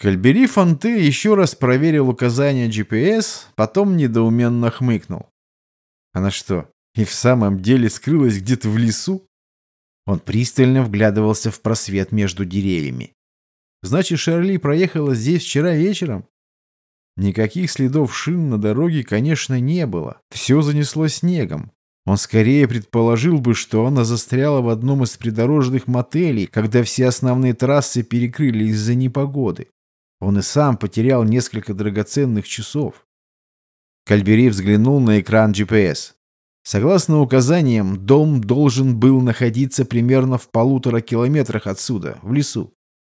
Кальбери Фонте еще раз проверил указания GPS, потом недоуменно хмыкнул. Она что, и в самом деле скрылась где-то в лесу? Он пристально вглядывался в просвет между деревьями. Значит, Шарли проехала здесь вчера вечером? Никаких следов шин на дороге, конечно, не было. Все занесло снегом. Он скорее предположил бы, что она застряла в одном из придорожных мотелей, когда все основные трассы перекрыли из-за непогоды. Он и сам потерял несколько драгоценных часов. Кальбери взглянул на экран GPS. Согласно указаниям, дом должен был находиться примерно в полутора километрах отсюда, в лесу.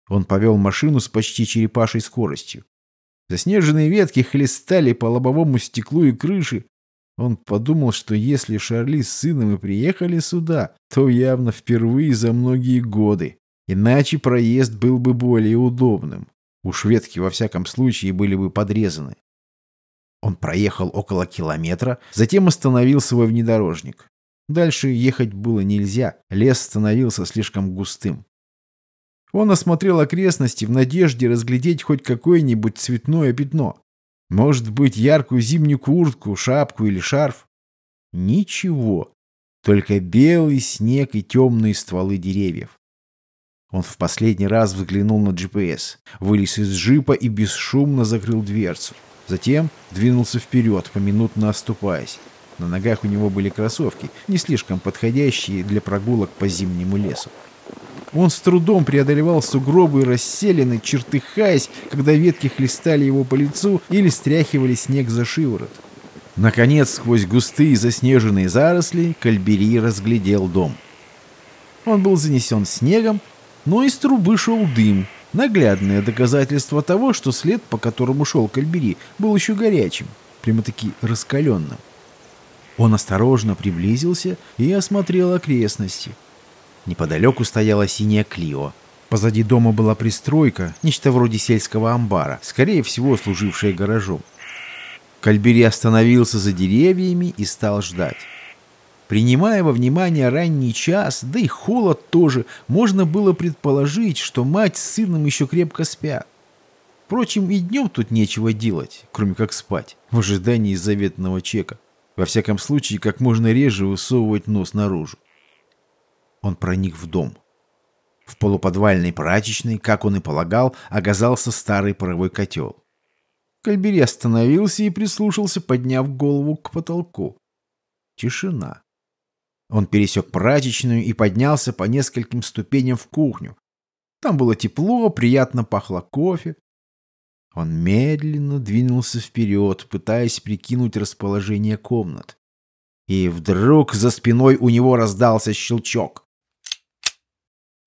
Он повел машину с почти черепашей скоростью. Заснеженные ветки хлестали по лобовому стеклу и крыше. Он подумал, что если Шарли с сыном и приехали сюда, то явно впервые за многие годы. Иначе проезд был бы более удобным. Уж ветки во всяком случае были бы подрезаны. Он проехал около километра, затем остановил свой внедорожник. Дальше ехать было нельзя, лес становился слишком густым. Он осмотрел окрестности в надежде разглядеть хоть какое-нибудь цветное пятно. Может быть, яркую зимнюю куртку, шапку или шарф. Ничего. Только белый снег и темные стволы деревьев. Он в последний раз взглянул на GPS, вылез из джипа и бесшумно закрыл дверцу. Затем двинулся вперед, поминутно оступаясь. На ногах у него были кроссовки, не слишком подходящие для прогулок по зимнему лесу. Он с трудом преодолевал сугробы и расселены, чертыхаясь, когда ветки хлестали его по лицу или стряхивали снег за шиворот. Наконец, сквозь густые заснеженные заросли, Кальбери разглядел дом. Он был занесен снегом, но из трубы шел дым, наглядное доказательство того, что след, по которому шел Кальбери, был еще горячим, прямо-таки раскаленным. Он осторожно приблизился и осмотрел окрестности. Неподалеку стояла синяя Клио. Позади дома была пристройка, нечто вроде сельского амбара, скорее всего служившая гаражом. Кальбери остановился за деревьями и стал ждать. Принимая во внимание ранний час, да и холод тоже, можно было предположить, что мать с сыном еще крепко спят. Впрочем, и днем тут нечего делать, кроме как спать, в ожидании заветного чека. Во всяком случае, как можно реже высовывать нос наружу. Он проник в дом. В полуподвальной прачечной, как он и полагал, оказался старый паровой котел. Кальбери остановился и прислушался, подняв голову к потолку. Тишина. Он пересек прачечную и поднялся по нескольким ступеням в кухню. Там было тепло, приятно пахло кофе. Он медленно двинулся вперед, пытаясь прикинуть расположение комнат. И вдруг за спиной у него раздался щелчок.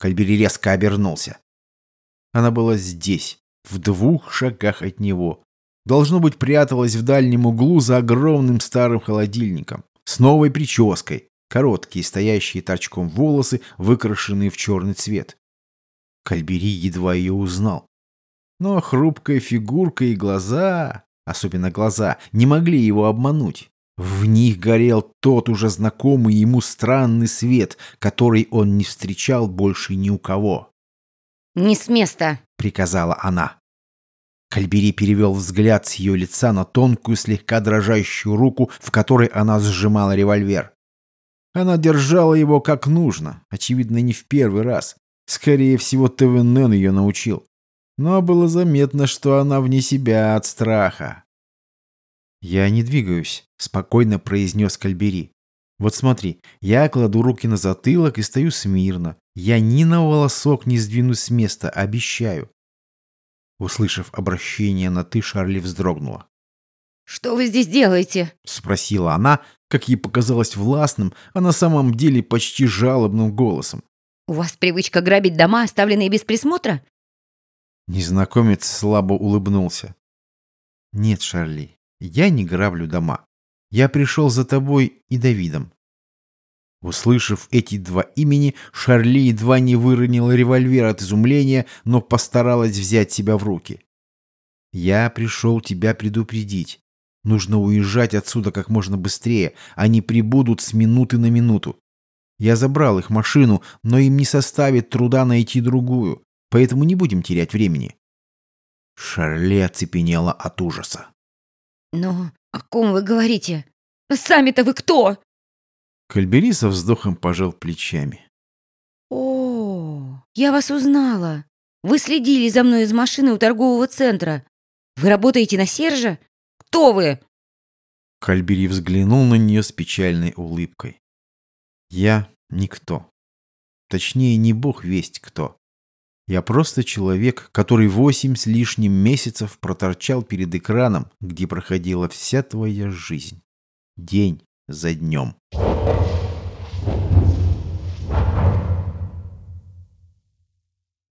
Кальбери резко обернулся. Она была здесь, в двух шагах от него. Должно быть, пряталась в дальнем углу за огромным старым холодильником, с новой прической, Короткие, стоящие торчком волосы, выкрашенные в черный цвет. Кальбери едва ее узнал. Но хрупкая фигурка и глаза, особенно глаза, не могли его обмануть. В них горел тот уже знакомый ему странный свет, который он не встречал больше ни у кого. «Не с места!» — приказала она. Кальбери перевел взгляд с ее лица на тонкую, слегка дрожащую руку, в которой она сжимала револьвер. Она держала его как нужно, очевидно, не в первый раз. Скорее всего, ТВНН ее научил. Но было заметно, что она вне себя от страха. «Я не двигаюсь», — спокойно произнес Кальбери. «Вот смотри, я кладу руки на затылок и стою смирно. Я ни на волосок не сдвинусь с места, обещаю». Услышав обращение на «ты», Шарли вздрогнула. «Что вы здесь делаете?» — спросила она, как ей показалось властным, а на самом деле почти жалобным голосом. «У вас привычка грабить дома, оставленные без присмотра?» Незнакомец слабо улыбнулся. «Нет, Шарли, я не граблю дома. Я пришел за тобой и Давидом». Услышав эти два имени, Шарли едва не выронила револьвер от изумления, но постаралась взять себя в руки. «Я пришел тебя предупредить. Нужно уезжать отсюда как можно быстрее. Они прибудут с минуты на минуту. Я забрал их машину, но им не составит труда найти другую. Поэтому не будем терять времени. Шарле оцепенела от ужаса. «Ну, о ком вы говорите? Сами-то вы кто?» Кальбери со вздохом пожал плечами. «О, я вас узнала. Вы следили за мной из машины у торгового центра. Вы работаете на Сержа? Кто вы?» Кальбери взглянул на нее с печальной улыбкой. «Я никто. Точнее, не бог весть кто. Я просто человек, который восемь с лишним месяцев проторчал перед экраном, где проходила вся твоя жизнь. День за днем.